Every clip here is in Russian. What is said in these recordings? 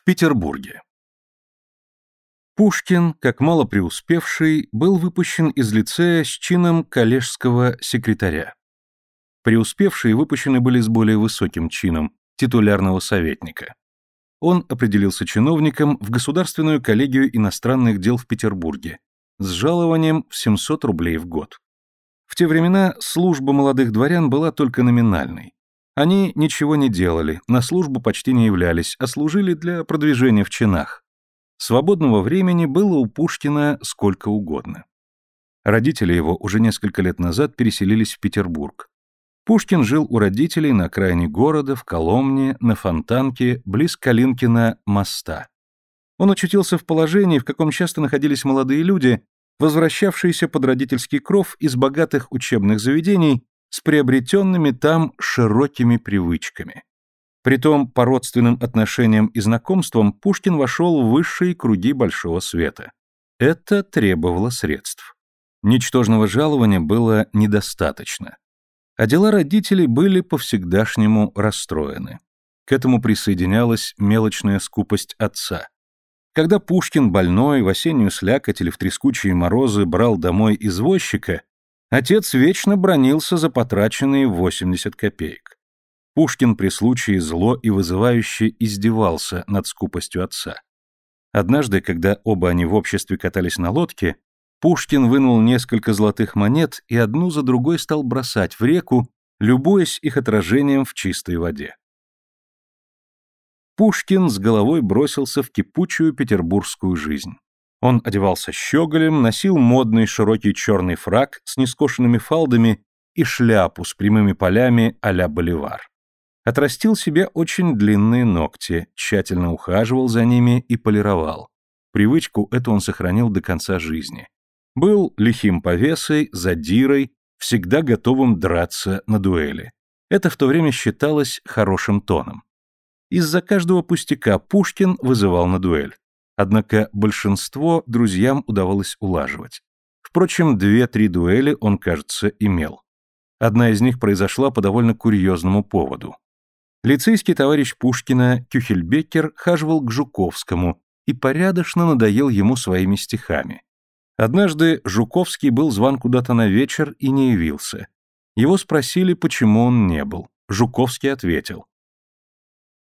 В Петербурге. Пушкин, как мало преуспевший, был выпущен из лицея с чином коллежского секретаря. Преуспевшие выпущены были с более высоким чином, титулярного советника. Он определился чиновником в Государственную коллегию иностранных дел в Петербурге с жалованием в 700 рублей в год. В те времена служба молодых дворян была только номинальной. Они ничего не делали, на службу почти не являлись, а служили для продвижения в чинах. Свободного времени было у Пушкина сколько угодно. Родители его уже несколько лет назад переселились в Петербург. Пушкин жил у родителей на окраине города, в Коломне, на Фонтанке, близ Калинкина моста. Он очутился в положении, в каком часто находились молодые люди, возвращавшиеся под родительский кров из богатых учебных заведений с приобретенными там широкими привычками. Притом по родственным отношениям и знакомствам Пушкин вошел в высшие круги большого света. Это требовало средств. Ничтожного жалования было недостаточно. А дела родителей были по-всегдашнему расстроены. К этому присоединялась мелочная скупость отца. Когда Пушкин больной в осеннюю слякоть или в трескучие морозы брал домой извозчика, Отец вечно бронился за потраченные 80 копеек. Пушкин при случае зло и вызывающе издевался над скупостью отца. Однажды, когда оба они в обществе катались на лодке, Пушкин вынул несколько золотых монет и одну за другой стал бросать в реку, любуясь их отражением в чистой воде. Пушкин с головой бросился в кипучую петербургскую жизнь. Он одевался щеголем, носил модный широкий черный фраг с нескошенными фалдами и шляпу с прямыми полями а-ля боливар. Отрастил себе очень длинные ногти, тщательно ухаживал за ними и полировал. Привычку эту он сохранил до конца жизни. Был лихим повесой, задирой, всегда готовым драться на дуэли. Это в то время считалось хорошим тоном. Из-за каждого пустяка Пушкин вызывал на дуэль. Однако большинство друзьям удавалось улаживать. Впрочем, две-три дуэли он, кажется, имел. Одна из них произошла по довольно курьезному поводу. Лицейский товарищ Пушкина Кюхельбекер хаживал к Жуковскому и порядочно надоел ему своими стихами. Однажды Жуковский был зван куда-то на вечер и не явился. Его спросили, почему он не был. Жуковский ответил.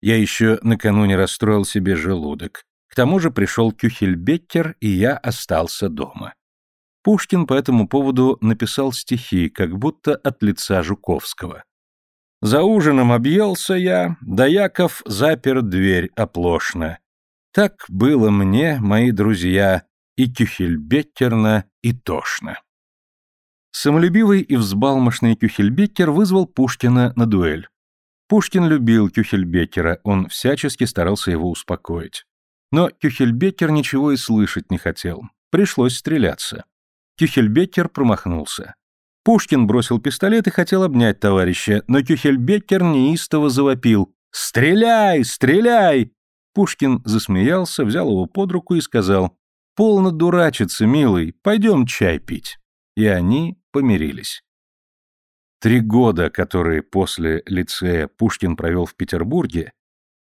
«Я еще накануне расстроил себе желудок. К тому же пришел Кюхельбеккер, и я остался дома. Пушкин по этому поводу написал стихи, как будто от лица Жуковского. «За ужином объелся я, да Яков запер дверь оплошно. Так было мне, мои друзья, и Кюхельбеккерно, и тошно». Самолюбивый и взбалмошный Кюхельбеккер вызвал Пушкина на дуэль. Пушкин любил Кюхельбеккера, он всячески старался его успокоить. Но Кюхельбекер ничего и слышать не хотел. Пришлось стреляться. Кюхельбекер промахнулся. Пушкин бросил пистолет и хотел обнять товарища, но Кюхельбекер неистово завопил «Стреляй! Стреляй!» Пушкин засмеялся, взял его под руку и сказал «Полно дурачиться, милый, пойдем чай пить». И они помирились. Три года, которые после лицея Пушкин провел в Петербурге,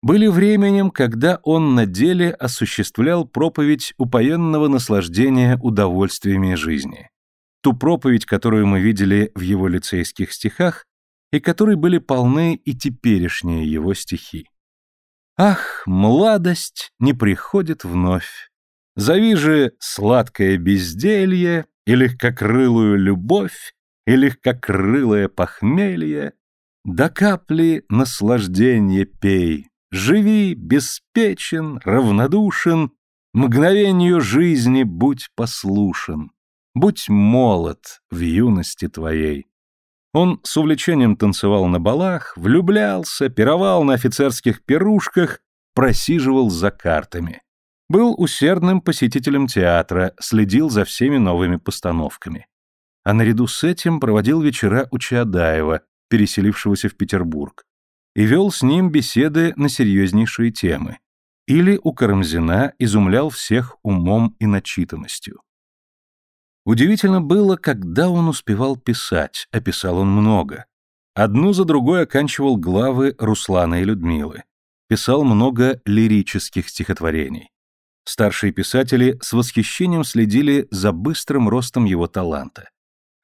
были временем, когда он на деле осуществлял проповедь упоенного наслаждения удовольствиями жизни. Ту проповедь, которую мы видели в его лицейских стихах, и которой были полны и теперешние его стихи. «Ах, младость не приходит вновь! Зови же сладкое безделье и легкокрылую любовь, и легкокрылое похмелье, до капли наслаждение пей, Живи беспечен, равнодушен, Мгновению жизни будь послушен, Будь молод в юности твоей. Он с увлечением танцевал на балах, влюблялся, пировал на офицерских пирушках, просиживал за картами. Был усердным посетителем театра, следил за всеми новыми постановками. А наряду с этим проводил вечера у Чаадаева, переселившегося в Петербург и вел с ним беседы на серьезнейшие темы. Или у Карамзина изумлял всех умом и начитанностью. Удивительно было, когда он успевал писать, а писал он много. Одну за другой оканчивал главы Руслана и Людмилы. писал много лирических стихотворений. Старшие писатели с восхищением следили за быстрым ростом его таланта.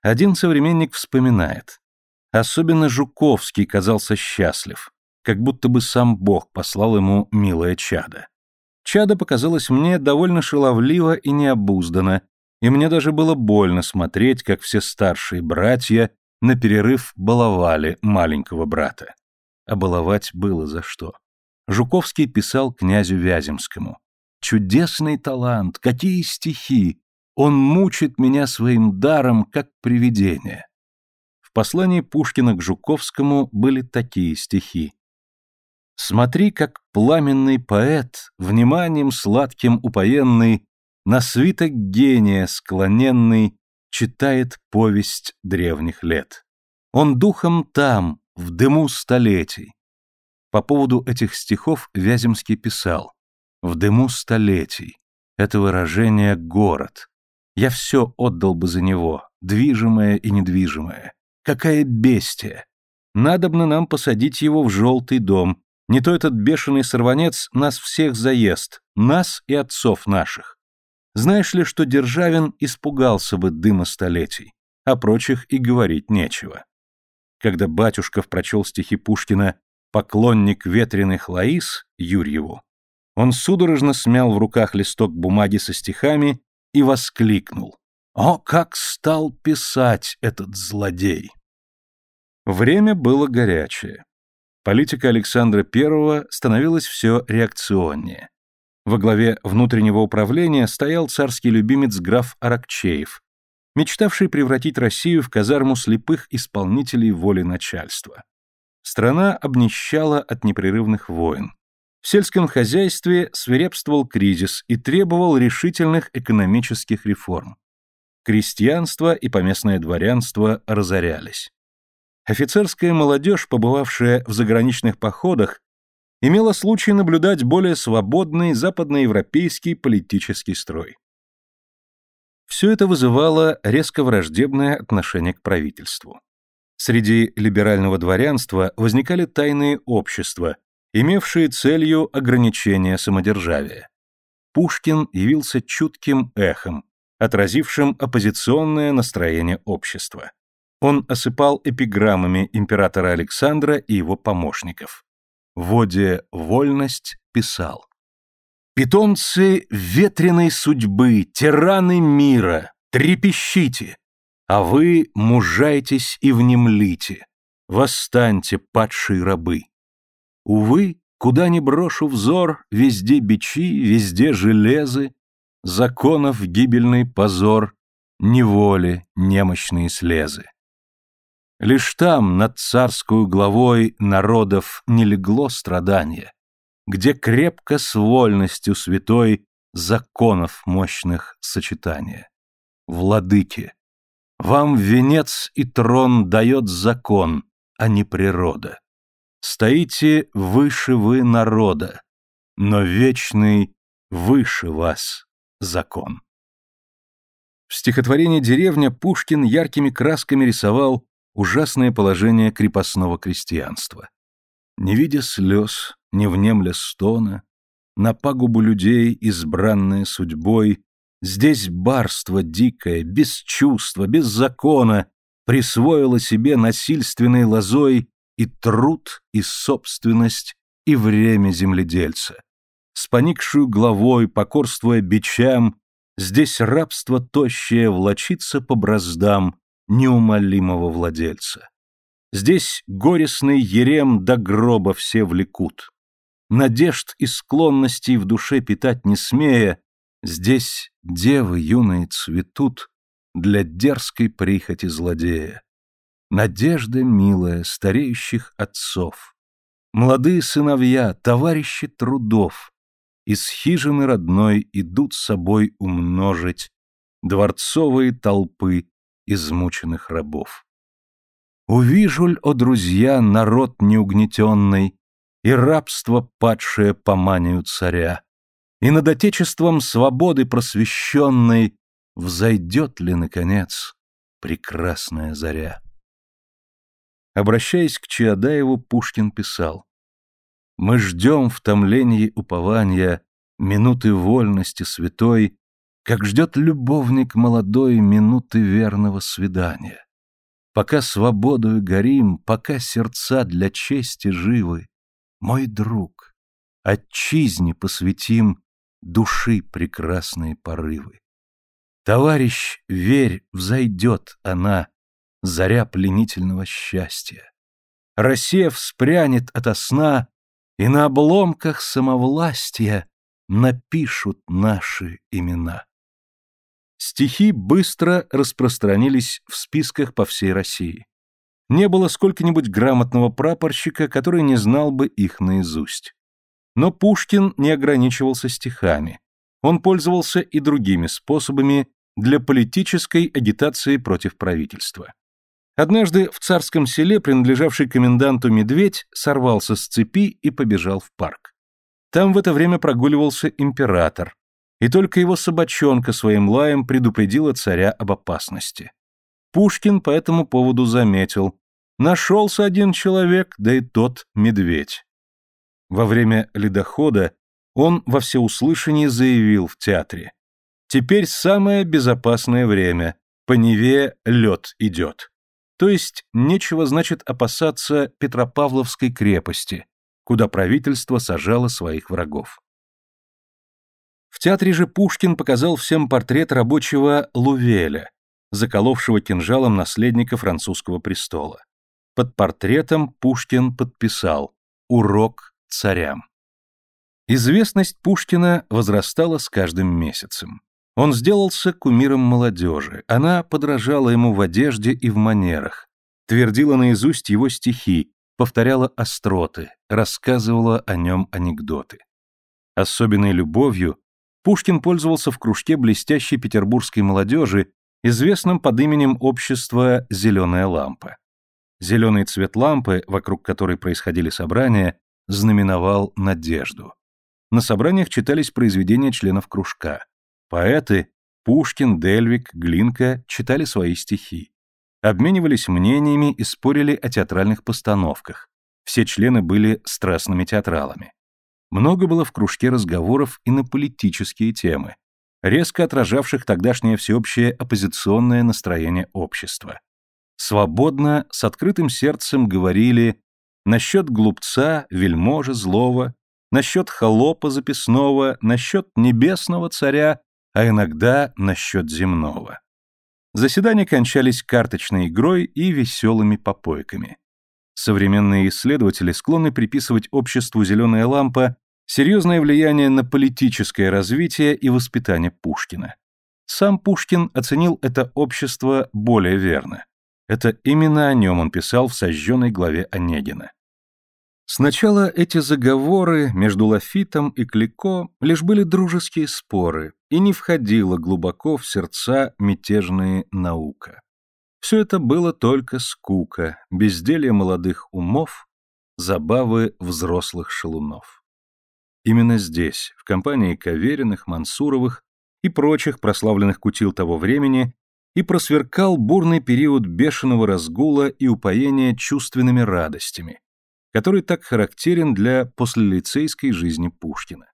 Один современник вспоминает. Особенно Жуковский казался счастлив, как будто бы сам Бог послал ему милое чадо. Чадо показалось мне довольно шаловливо и необузданно, и мне даже было больно смотреть, как все старшие братья на перерыв баловали маленького брата. А баловать было за что. Жуковский писал князю Вяземскому. «Чудесный талант, какие стихи! Он мучит меня своим даром, как привидение». В послании Пушкина к Жуковскому были такие стихи. «Смотри, как пламенный поэт, вниманием сладким упоенный, на свиток гения склоненный, читает повесть древних лет. Он духом там, в дыму столетий. По поводу этих стихов Вяземский писал «В дыму столетий. Это выражение «город». Я все отдал бы за него, движимое и недвижимое. Какая бестия! Надобно нам посадить его в желтый дом, не то этот бешеный сорванец нас всех заест, нас и отцов наших. Знаешь ли, что Державин испугался бы дыма столетий, а прочих и говорить нечего. Когда Батюшков прочел стихи Пушкина «Поклонник ветреных Лаис» Юрьеву, он судорожно смял в руках листок бумаги со стихами и воскликнул. «О, как стал писать этот злодей!» Время было горячее. Политика Александра I становилась все реакционнее. Во главе внутреннего управления стоял царский любимец граф Аракчеев, мечтавший превратить Россию в казарму слепых исполнителей воли начальства. Страна обнищала от непрерывных войн. В сельском хозяйстве свирепствовал кризис и требовал решительных экономических реформ. Крестьянство и поместное дворянство разорялись. Офицерская молодежь, побывавшая в заграничных походах, имела случай наблюдать более свободный западноевропейский политический строй. Все это вызывало резко враждебное отношение к правительству. Среди либерального дворянства возникали тайные общества, имевшие целью ограничения самодержавия. Пушкин явился чутким эхом, отразившим оппозиционное настроение общества. Он осыпал эпиграммами императора Александра и его помощников в воде «Вольность» писал. «Питомцы ветреной судьбы, тираны мира, трепещите, а вы мужайтесь и внемлите, восстаньте, падшие рабы. Увы, куда ни брошу взор, везде бичи, везде железы, законов гибельный позор, неволи немощные слезы. Лишь там, над царскую главой народов, не легло страдание, где крепко с вольностью святой законов мощных сочетания. Владыки, вам венец и трон дает закон, а не природа. Стоите выше вы народа, но вечный выше вас закон. В стихотворении «Деревня» Пушкин яркими красками рисовал ужасное положение крепостного крестьянства. Не видя слез, не внемля стона, на пагубу людей, избранное судьбой, здесь барство дикое, без чувства, без закона, присвоило себе насильственной лозой и труд, и собственность, и время земледельца. С поникшую главой, покорствуя бичам, здесь рабство тощее влочится по браздам, неумолимого владельца. Здесь горестный ерем до гроба все влекут. Надежд и склонностей в душе питать не смея, здесь девы юные цветут для дерзкой прихоти злодея. Надежда милая стареющих отцов, молодые сыновья, товарищи трудов, из хижины родной идут собой умножить дворцовые толпы измученных рабов. Увижу ль, о друзья, народ неугнетенный, И рабство падшее по манию царя, И над отечеством свободы просвещенной Взойдет ли, наконец, прекрасная заря? Обращаясь к Чаадаеву, Пушкин писал Мы ждем в томлении упования Минуты вольности святой, Как ждет любовник молодой Минуты верного свидания. Пока свободою горим, Пока сердца для чести живы, Мой друг, отчизне посвятим Души прекрасные порывы. Товарищ, верь, взойдет она, Заря пленительного счастья. Россия вспрянет ото сна, И на обломках самовластия Напишут наши имена. Стихи быстро распространились в списках по всей России. Не было сколько-нибудь грамотного прапорщика, который не знал бы их наизусть. Но Пушкин не ограничивался стихами. Он пользовался и другими способами для политической агитации против правительства. Однажды в царском селе, принадлежавший коменданту медведь, сорвался с цепи и побежал в парк. Там в это время прогуливался император, и только его собачонка своим лаем предупредила царя об опасности. Пушкин по этому поводу заметил, нашелся один человек, да и тот медведь. Во время ледохода он во всеуслышании заявил в театре, «Теперь самое безопасное время, по Неве лед идет». То есть нечего, значит, опасаться Петропавловской крепости, куда правительство сажало своих врагов. В театре же Пушкин показал всем портрет рабочего Лувеля, заколовшего кинжалом наследника французского престола. Под портретом Пушкин подписал «Урок царям». Известность Пушкина возрастала с каждым месяцем. Он сделался кумиром молодежи, она подражала ему в одежде и в манерах, твердила наизусть его стихи, повторяла остроты, рассказывала о нем анекдоты. Особенной любовью Пушкин пользовался в кружке блестящей петербургской молодежи, известном под именем общества «Зеленая лампа». Зеленый цвет лампы, вокруг которой происходили собрания, знаменовал надежду. На собраниях читались произведения членов кружка. Поэты Пушкин, Дельвик, Глинка читали свои стихи. Обменивались мнениями и спорили о театральных постановках. Все члены были страстными театралами. Много было в кружке разговоров и на политические темы, резко отражавших тогдашнее всеобщее оппозиционное настроение общества. Свободно, с открытым сердцем говорили насчет глупца, вельможи злого, насчет холопа записного, насчет небесного царя а иногда насчет земного. Заседания кончались карточной игрой и веселыми попойками. Современные исследователи склонны приписывать обществу «Зеленая лампа» серьезное влияние на политическое развитие и воспитание Пушкина. Сам Пушкин оценил это общество более верно. Это именно о нем он писал в сожженной главе Онегина. Сначала эти заговоры между Лафитом и Клико лишь были дружеские споры, и не входила глубоко в сердца мятежные наука. Все это было только скука, безделье молодых умов, забавы взрослых шалунов. Именно здесь, в компании Кавериных, Мансуровых и прочих прославленных кутил того времени, и просверкал бурный период бешеного разгула и упоения чувственными радостями, который так характерен для послелицейской жизни Пушкина.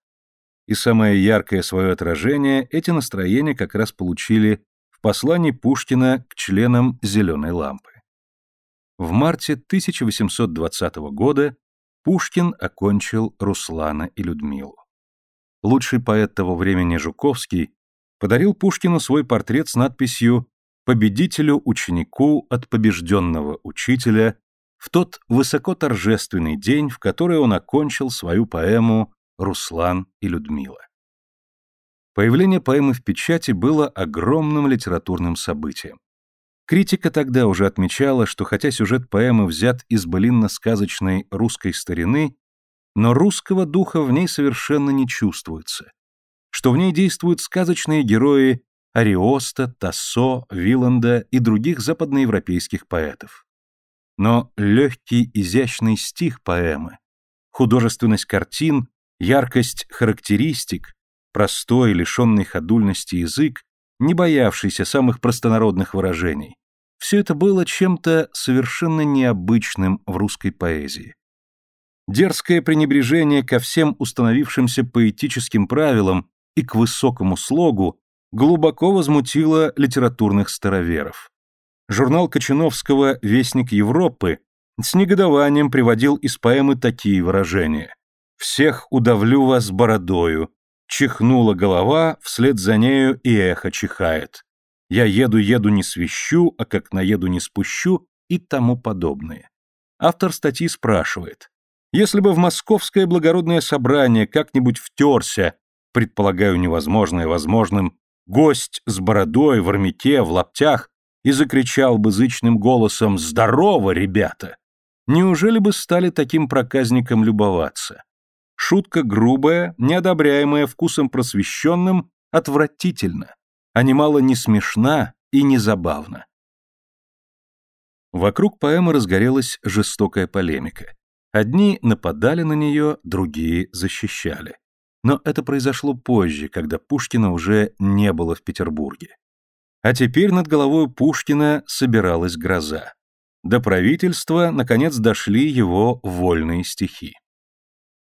И самое яркое свое отражение эти настроения как раз получили в послании Пушкина к членам «Зеленой лампы». В марте 1820 года Пушкин окончил Руслана и Людмилу. Лучший поэт того времени Жуковский подарил Пушкину свой портрет с надписью «Победителю ученику от побежденного учителя» в тот высоко торжественный день, в который он окончил свою поэму «Руслан и Людмила». Появление поэмы в печати было огромным литературным событием. Критика тогда уже отмечала, что хотя сюжет поэмы взят из былинно-сказочной русской старины, но русского духа в ней совершенно не чувствуется, что в ней действуют сказочные герои Ариоста, Тассо, Виланда и других западноевропейских поэтов. Но легкий изящный стих поэмы, художественность картин, яркость характеристик, простой, лишенный ходульности язык, не боявшийся самых простонародных выражений, все это было чем-то совершенно необычным в русской поэзии. Дерзкое пренебрежение ко всем установившимся поэтическим правилам и к высокому слогу глубоко возмутило литературных староверов. Журнал Кочиновского «Вестник Европы» с негодованием приводил из поэмы такие выражения. «Всех удавлю вас бородою, чихнула голова, вслед за нею и эхо чихает. Я еду-еду не свищу, а как наеду не спущу и тому подобное». Автор статьи спрашивает, если бы в московское благородное собрание как-нибудь втерся, предполагаю невозможное возможным, гость с бородой, в армяке, в лаптях, и закричал бы зычным голосом «Здорово, ребята!» Неужели бы стали таким проказником любоваться? Шутка грубая, неодобряемая вкусом просвещенным, отвратительно, а немало не смешна и не забавна. Вокруг поэмы разгорелась жестокая полемика. Одни нападали на нее, другие защищали. Но это произошло позже, когда Пушкина уже не было в Петербурге. А теперь над головой Пушкина собиралась гроза. До правительства, наконец, дошли его вольные стихи.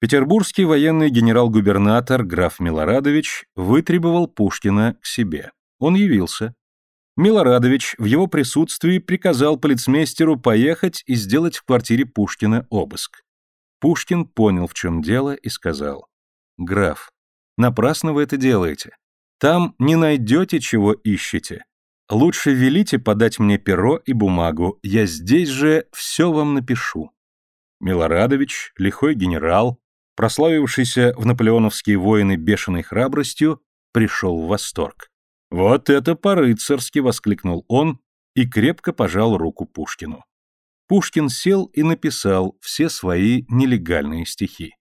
Петербургский военный генерал-губернатор граф Милорадович вытребовал Пушкина к себе. Он явился. Милорадович в его присутствии приказал полицмейстеру поехать и сделать в квартире Пушкина обыск. Пушкин понял, в чем дело, и сказал, «Граф, напрасно вы это делаете. Там не найдете, чего ищете. Лучше велите подать мне перо и бумагу, я здесь же все вам напишу». Милорадович, лихой генерал, прославившийся в наполеоновские войны бешеной храбростью, пришел в восторг. «Вот это по-рыцарски!» — воскликнул он и крепко пожал руку Пушкину. Пушкин сел и написал все свои нелегальные стихи.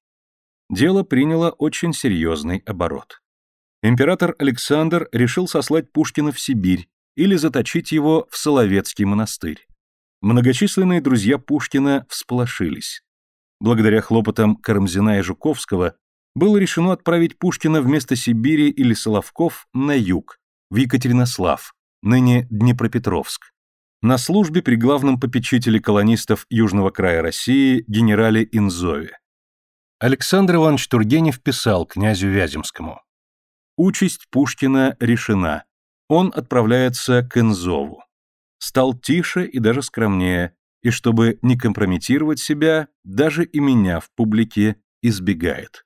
Дело приняло очень серьезный оборот. Император Александр решил сослать Пушкина в Сибирь или заточить его в Соловецкий монастырь. Многочисленные друзья Пушкина всполошились. Благодаря хлопотам Карамзина и Жуковского было решено отправить Пушкина вместо Сибири или Соловков на юг, в Екатеринослав, ныне Днепропетровск, на службе при главном попечителе колонистов Южного края России генерале Инзове. Александр Иванович Тургенев писал князю Вяземскому. Участь Пушкина решена. Он отправляется к Инзову. Стал тише и даже скромнее, и чтобы не компрометировать себя, даже и меня в публике избегает.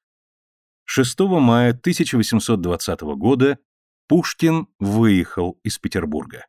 6 мая 1820 года Пушкин выехал из Петербурга.